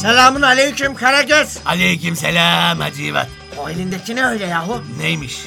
Selamun aleyküm Karagöz. Aleyküm selam Hacivat. O elindeki ne öyle yahu? Neymiş?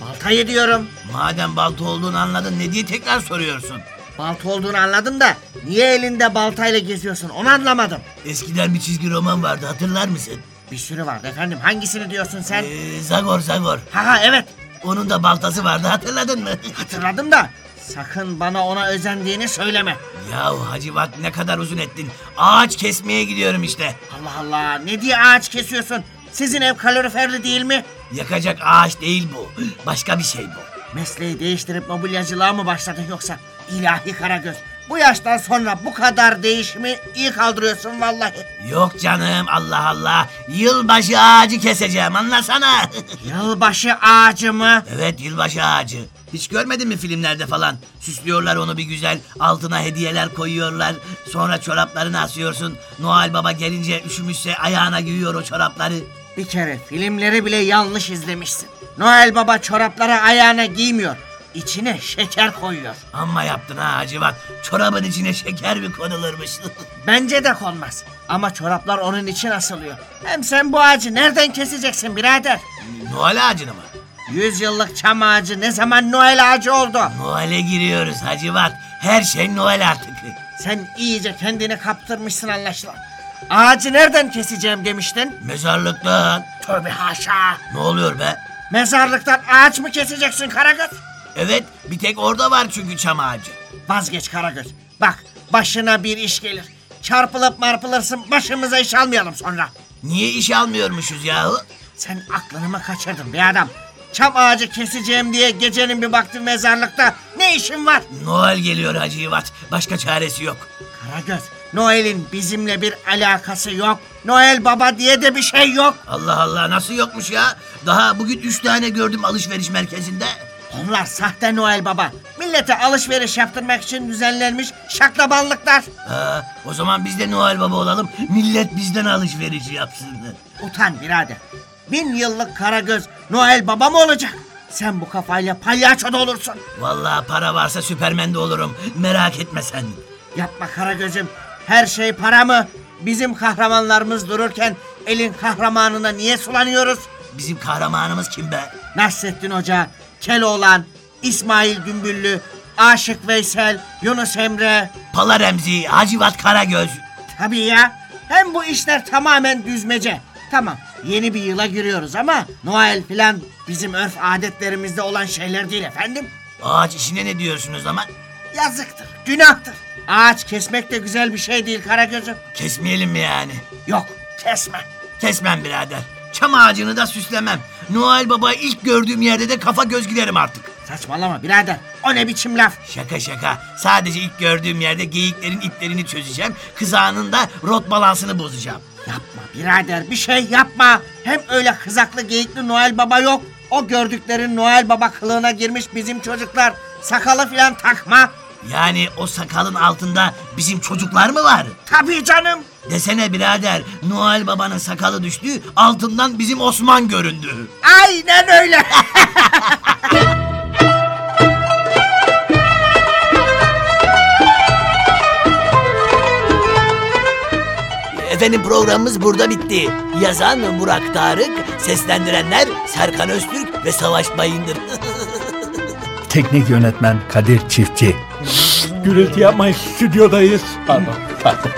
Baltayı diyorum. Madem balta olduğunu anladın ne diye tekrar soruyorsun? Balta olduğunu anladım da niye elinde baltayla geziyorsun onu anlamadım. Eskiden bir çizgi roman vardı hatırlar mısın? Bir sürü vardı efendim hangisini diyorsun sen? Ee, Zagor Zagor. Ha ha evet Onun da baltası vardı hatırladın mı? hatırladım da sakın bana ona özendiğini söyleme. Yahu Hacivat ne kadar uzun ettin. Ağaç kesmeye gidiyorum işte. Allah Allah ne diye ağaç kesiyorsun? Sizin ev kaloriferli değil mi? Yakacak ağaç değil bu. Başka bir şey bu. Mesleği değiştirip mobilyacılığa mı başladın yoksa? İlahi Karagöz. Bu yaştan sonra bu kadar değişimi iyi kaldırıyorsun vallahi. Yok canım Allah Allah. Yılbaşı ağacı keseceğim anlasana. Yılbaşı ağacı mı? evet yılbaşı ağacı. Hiç görmedin mi filmlerde falan? Süslüyorlar onu bir güzel. Altına hediyeler koyuyorlar. Sonra çoraplarını asıyorsun. Noel Baba gelince üşümüşse ayağına giyiyor o çorapları. Bir kere filmleri bile yanlış izlemişsin. Noel Baba çorapları ayağına giymiyor. İçine şeker koyuyor. Amma yaptın ha Hacivat. Çorabın içine şeker mi konulurmuş? Bence de konmaz. Ama çoraplar onun için asılıyor. Hem sen bu ağacı nereden keseceksin birader? Noel ağacını mı? Yüz yıllık çam ağacı ne zaman Noel ağacı oldu? Noel'e giriyoruz Hacivat. Her şey Noel artık. Sen iyice kendini kaptırmışsın anlaşılan. Ağacı nereden keseceğim demiştin? Mezarlıktan. Tövbe haşa. Ne oluyor be? Mezarlıktan ağaç mı keseceksin Karagöz? Evet bir tek orada var çünkü çam ağacı. Vazgeç Karagöz. Bak başına bir iş gelir. Çarpılıp marpılırsın başımıza iş almayalım sonra. Niye iş almıyormuşuz yahu? Sen aklını mı kaçırdın be adam? Çam ağacı keseceğim diye gecenin bir vakti mezarlıkta ne işin var? Noel geliyor Hacı Yivat. Başka çaresi yok. Karagöz, Noel'in bizimle bir alakası yok. Noel Baba diye de bir şey yok. Allah Allah nasıl yokmuş ya? Daha bugün üç tane gördüm alışveriş merkezinde. Onlar sahte Noel Baba. Millete alışveriş yaptırmak için düzenlenmiş şaklabanlıklar. Ha, o zaman biz de Noel Baba olalım. Millet bizden alışveriş yapsın. Utan birader. Bin yıllık Karagöz Noel Baba mı olacak? Sen bu kafayla palyaço da olursun. Vallahi para varsa Süpermen de olurum. Merak etme sen. Yapma Karagöz'üm. Her şey para mı? Bizim kahramanlarımız dururken elin kahramanına niye sulanıyoruz? Bizim kahramanımız kim be? Nasrettin Hoca, Keloğlan, İsmail Gümbüllü, Aşık Veysel, Yunus Emre. Pala Remzi, Hacivat Karagöz. Tabii ya. Hem bu işler tamamen düzmece. Tamam yeni bir yıla giriyoruz ama Noel filan bizim örf adetlerimizde olan şeyler değil efendim. Ağaç işine ne diyorsunuz ama? Yazıktır, günahtır. Ağaç kesmek de güzel bir şey değil Karagöz'üm. Kesmeyelim mi yani? Yok, kesme. Kesmem birader. Çam ağacını da süslemem. Noel Baba ilk gördüğüm yerde de kafa göz giderim artık. Saçmalama birader. O ne biçim laf? Şaka şaka. Sadece ilk gördüğüm yerde geyiklerin iplerini çözeceğim. Kızağının da rot balansını bozacağım. Yapma birader bir şey yapma. Hem öyle kızaklı geyikli Noel Baba yok. O gördüklerin Noel Baba kılığına girmiş bizim çocuklar. Sakalı filan takma. Yani o sakalın altında bizim çocuklar mı var? Tabii canım. Desene birader Noel Baba'nın sakalı düştü altından bizim Osman göründü. Aynen öyle. Efendim programımız burada bitti. Yazan Murat Tarık, seslendirenler Serkan Öztürk ve Savaş Bayındır. Teknik yönetmen Kadir Çiftçi. Gürültü yapmayın stüdyodayız. Pardon, pardon.